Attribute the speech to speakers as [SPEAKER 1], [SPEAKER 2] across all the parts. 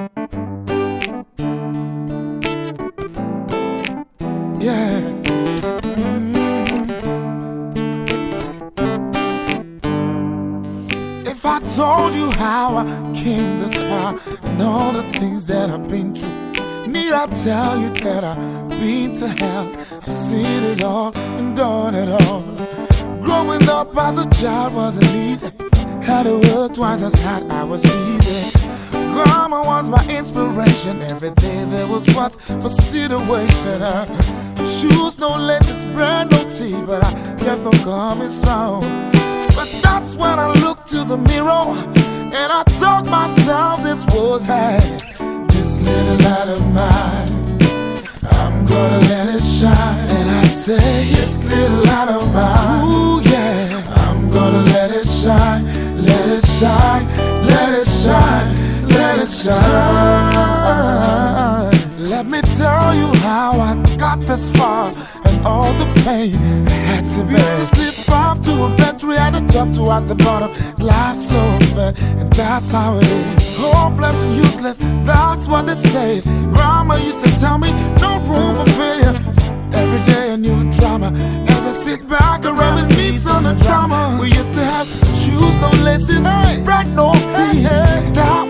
[SPEAKER 1] Yeah. Mm. If I told you how I came this far and all the things that I've been through, need I tell you that I've been to hell? I've seen it all and done it all. Growing up as a child wasn't easy. Had to work twice as hard, I was easy. Grandma was my inspiration. Every day there was what's for situation. Uh, shoes, no laces, bread, no tea, but I kept on coming strong. But that's when I looked to the mirror and I told myself this was hey, this little light of mine. I'm gonna let it shine. And I say, this little light of mine. Shine. Let me tell you how I got this far and all the pain I had to bear. Used to slip off to a battery at the top to at the bottom. Life's so fair, and that's how it is. Hopeless and useless, that's what they say. Grandma used to tell me, no room for failure. Every day a new drama. As I sit back and reminisce on the drama. We used to have shoes, no laces, bread, no tea. That was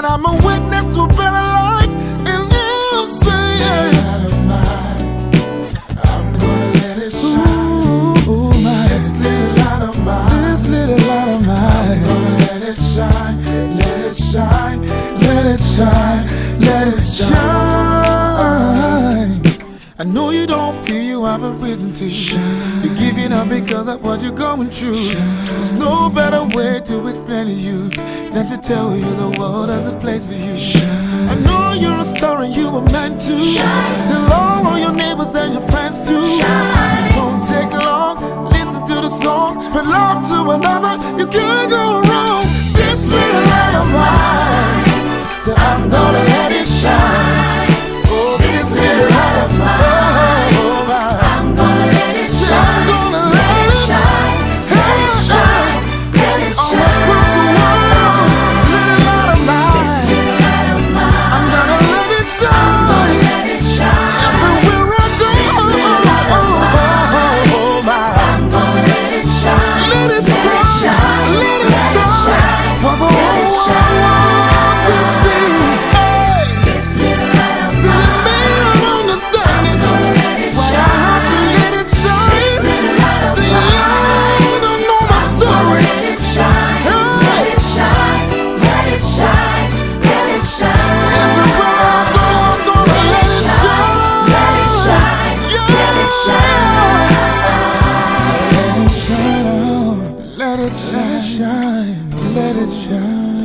[SPEAKER 1] and I'm a witness to a better life. And I'm saying, I'm gonna let it shine. Ooh, my. This little light of mine. This little light of mine. I'm gonna let it shine, let it shine, let it shine, let it shine. I know you don't feel you have a reason to shine. You're giving up because of what you're going through. There's no better way to explain to you than to tell you the world has a place for you. I know you're a star and you were meant to. Tell all of your neighbors and your friends too. It won't take long. Listen to the song. Spread love to another. You let it shine, let it shine.